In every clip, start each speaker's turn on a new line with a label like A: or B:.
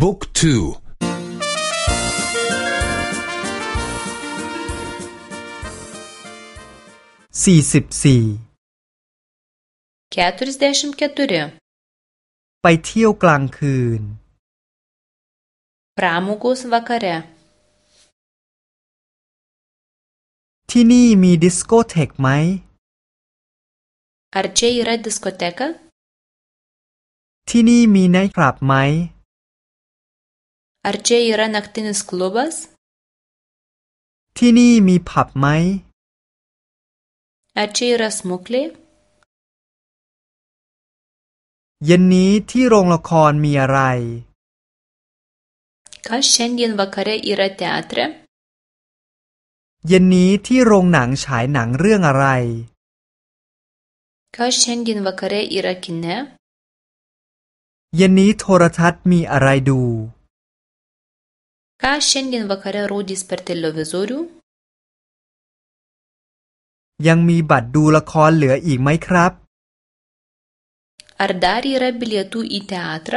A: บุ๊กทูสี่สิบสี่
B: แคทริสเดชมแคทูริ
A: ไปเที่ยวกลางคืน
B: พรามุกุสวาคาเร
A: ที่นี่มีดิสโกเทกไหม
B: อาร์เจย์ไรดิสโกเทก
A: ที่นี่มีไนท์คลับไหม
B: Archei irán a c t i n i s clubas?
A: ที่นี่มีผับไหม
B: Archei irá smokle?
A: เย็นนี้ที่โรงละครมีอะไร
B: Ką šiandien vakare yra อ e a t r e
A: เย็นนี้ที่โรงหนังฉายหนังเรื่องอะไร
B: Ką šiandien vakare yra kine?
A: เย็นนี้โทรทัศน์มีอะไรดู
B: Ką šiandien vakare rodys per televizorių?
A: ยังมีบัตรดูละครเหลืออีกไหมครับ
B: อร์ดารีรับเบลตูอีเทอาตร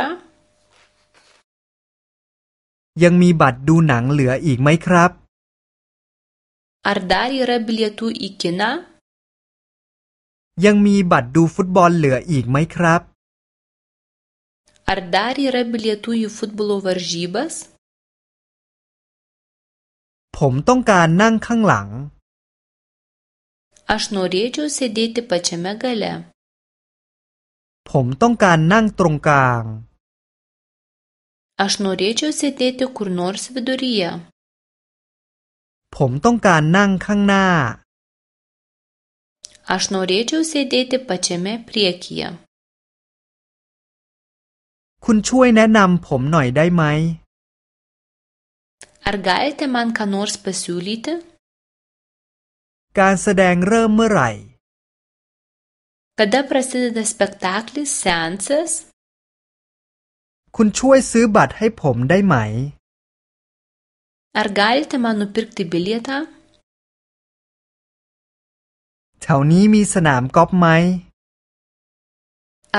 A: ยังมีบัตรดูหนังเหลืออีกไหมครับ
B: อร์ดารีรับเบลตูอีกินะ
A: ยังมีบัตรดูฟุตบอลเหลืออีกไหมครับ
B: อร์ดารีรับเบลตูยูฟุตบอลวอร์จีบัส
A: ผมต้องการนั่งข้างหลัง
B: อชชนเเเดียูซตป
A: ผมต้องการนั่งตรงกลาง
B: อชนเเดียูซ
A: ผมต้องการนั่งข้างหน้าคุณช่วยแนะนำผมหน่อยได้ไหม
B: Ar galite man ką nors pasiūlyti?
A: การแสดงเริ่มเมื่อไหร่
B: Kada prasideda spektaklis seansas?
A: คุณช่วยซื้อบัตรให้ผมได้ไหม
B: Ar galite man nupirkti bilietą?
A: แถวนี้มีสนามกอล์ฟไหม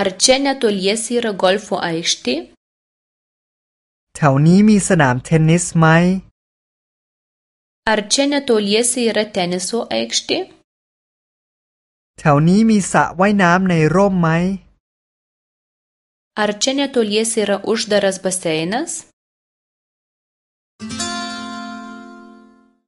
B: Ar čia netoliese yra golfo aikštė?
A: แถวนี้มีสนามเทนนิสไหม
B: ar čia netoliese yra teniso aikštė?
A: แถวนี้มีสระว่ายน้ำในร่มไหม
B: Ar čia netoliese yra uždaras baseinas?